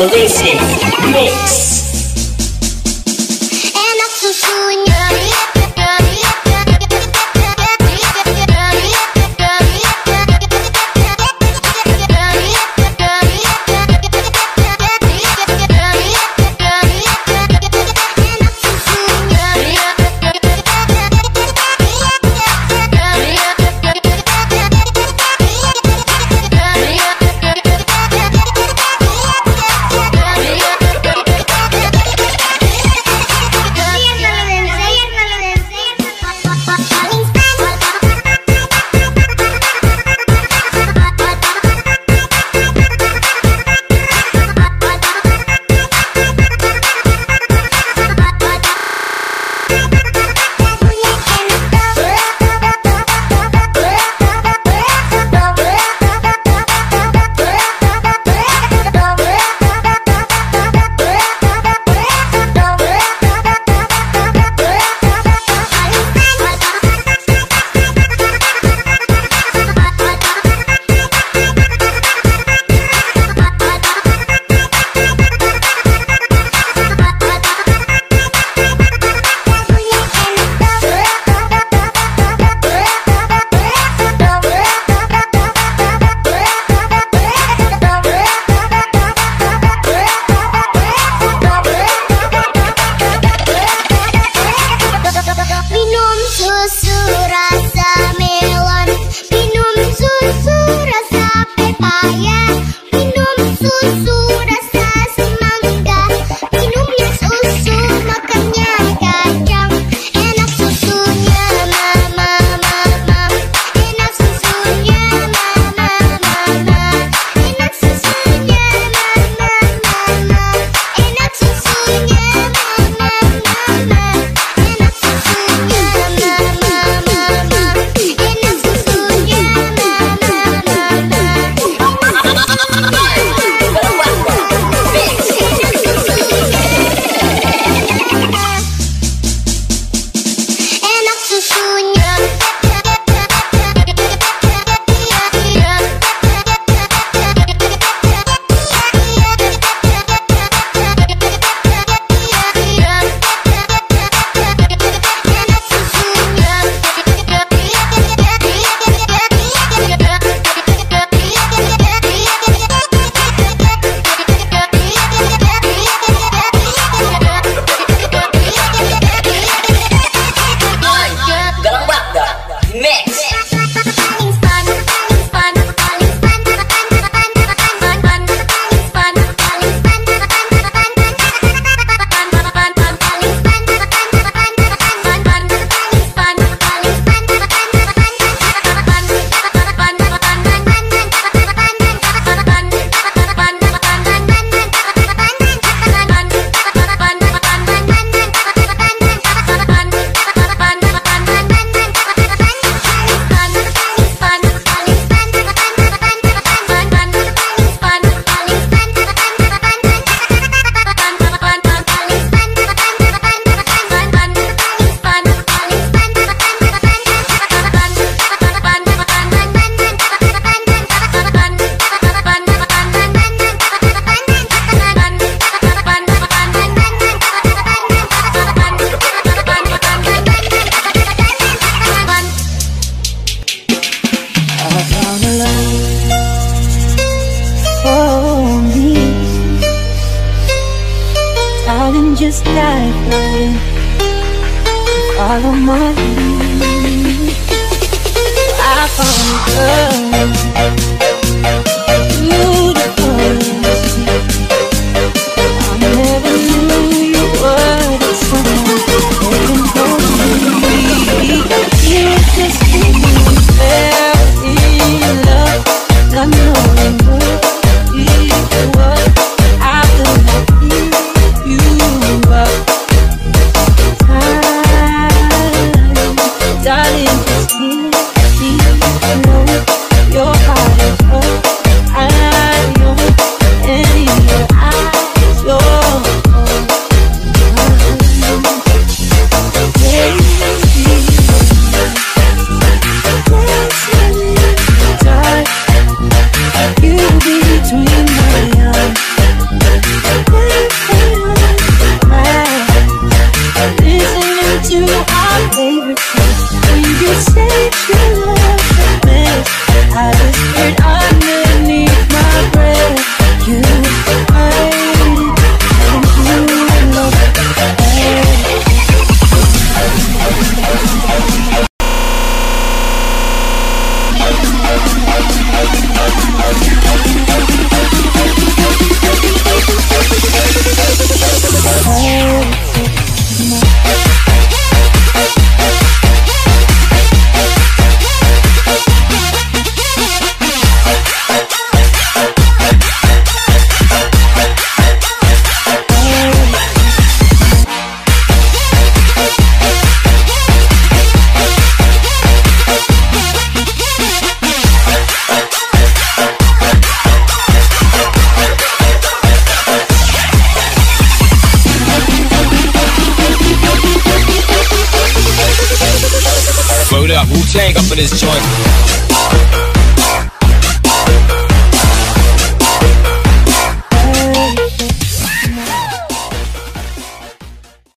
Elevation Mix. found a love for oh, me. I didn't just die for you Follow my lead favorite place. When you said you love the mess, I whispered underneath my breath. You Wu Tang up in this joint.